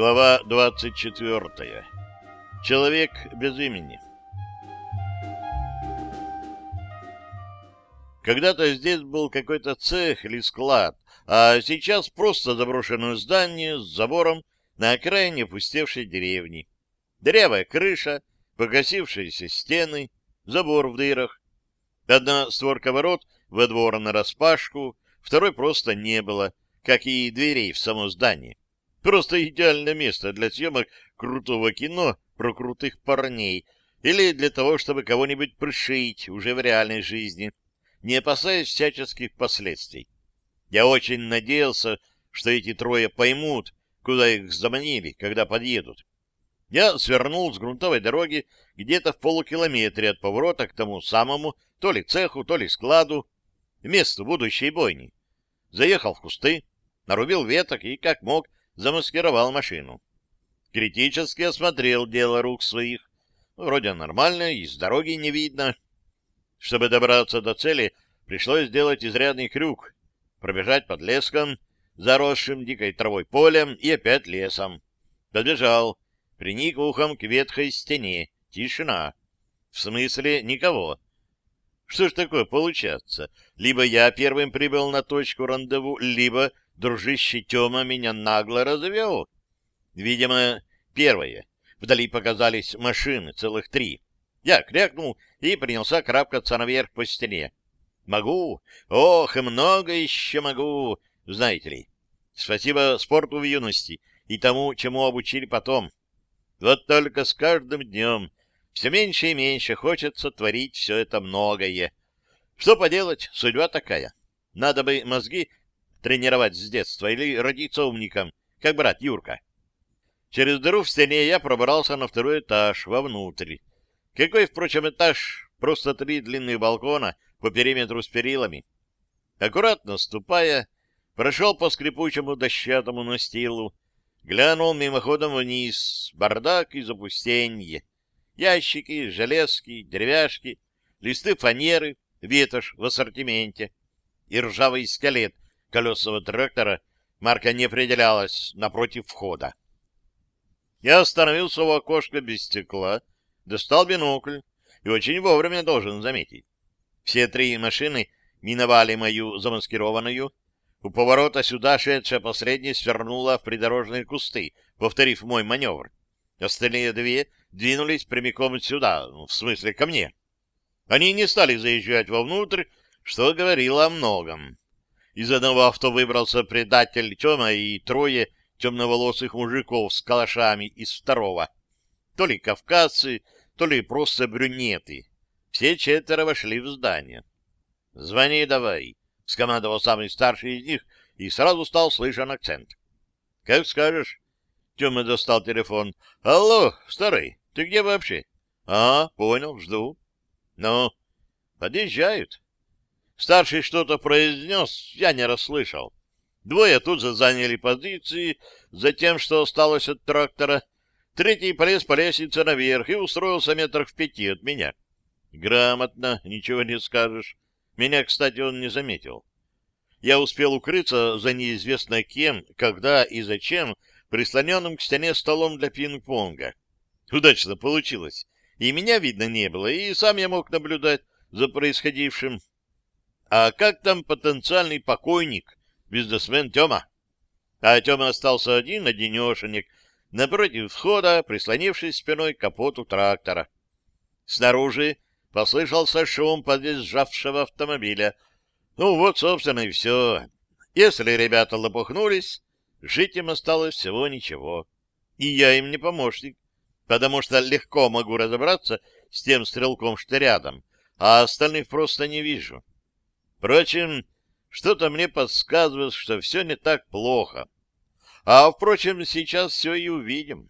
Глава 24. Человек без имени. Когда-то здесь был какой-то цех или склад, а сейчас просто заброшенное здание с забором на окраине пустевшей деревни. Дырявая крыша, погасившиеся стены, забор в дырах. Одна створка ворот во двор нараспашку, второй просто не было, как и дверей в само здание. Просто идеальное место для съемок крутого кино про крутых парней или для того, чтобы кого-нибудь пришить уже в реальной жизни, не опасаясь всяческих последствий. Я очень надеялся, что эти трое поймут, куда их заманили, когда подъедут. Я свернул с грунтовой дороги где-то в полукилометре от поворота к тому самому то ли цеху, то ли складу, месту будущей бойни. Заехал в кусты, нарубил веток и, как мог, замаскировал машину. Критически осмотрел дело рук своих. Вроде нормально, и с дороги не видно. Чтобы добраться до цели, пришлось сделать изрядный крюк, пробежать под леском, заросшим дикой травой полем и опять лесом. Подбежал, приник ухом к ветхой стене. Тишина. В смысле, никого. Что ж такое получается? Либо я первым прибыл на точку рандеву, либо дружище Тёма меня нагло развел. Видимо, первое. Вдали показались машины, целых три. Я крякнул и принялся крапкаться наверх по стене. Могу, ох, и много еще могу, знаете ли. Спасибо спорту в юности и тому, чему обучили потом. Вот только с каждым днем все меньше и меньше хочется творить все это многое. Что поделать, судьба такая. Надо бы мозги тренировать с детства или родиться умником, как брат Юрка. Через дыру в стене я пробрался на второй этаж, вовнутрь. Какой, впрочем, этаж? Просто три длинных балкона по периметру с перилами. Аккуратно ступая, прошел по скрипучему дощатому настилу, глянул мимоходом вниз, бардак и запустенье. Ящики, железки, деревяшки, листы фанеры, ветошь в ассортименте и ржавый скелет колесного трактора, марка не определялась, напротив входа. Я остановился у окошка без стекла, достал бинокль и очень вовремя должен заметить. Все три машины миновали мою замаскированную. У поворота сюда шедшая последняя свернула в придорожные кусты, повторив мой маневр. Остальные две двинулись прямиком сюда, в смысле ко мне. Они не стали заезжать вовнутрь, что говорило о многом. Из одного авто выбрался предатель Тёма и трое темноволосых мужиков с калашами из второго. То ли кавказцы, то ли просто брюнеты. Все четверо вошли в здание. — Звони давай, — скомандовал самый старший из них, и сразу стал слышен акцент. — Как скажешь. Тёма достал телефон. — Алло, старый, ты где вообще? — А, понял, жду. — Ну, подъезжают. Старший что-то произнес, я не расслышал. Двое тут же заняли позиции за тем, что осталось от трактора. Третий полез по лестнице наверх и устроился метрах в пяти от меня. Грамотно, ничего не скажешь. Меня, кстати, он не заметил. Я успел укрыться за неизвестно кем, когда и зачем прислоненным к стене столом для пинг-понга. Удачно получилось. И меня видно не было, и сам я мог наблюдать за происходившим. А как там потенциальный покойник, бизнесмен Тёма? А Тёма остался один, одинешенек, напротив входа, прислонившись спиной к капоту трактора. Снаружи послышался шум подъезжавшего автомобиля. Ну вот, собственно, и все. Если ребята лопухнулись, жить им осталось всего ничего. И я им не помощник, потому что легко могу разобраться с тем стрелком, что рядом, а остальных просто не вижу. Впрочем, что-то мне подсказывает, что все не так плохо. А, впрочем, сейчас все и увидим.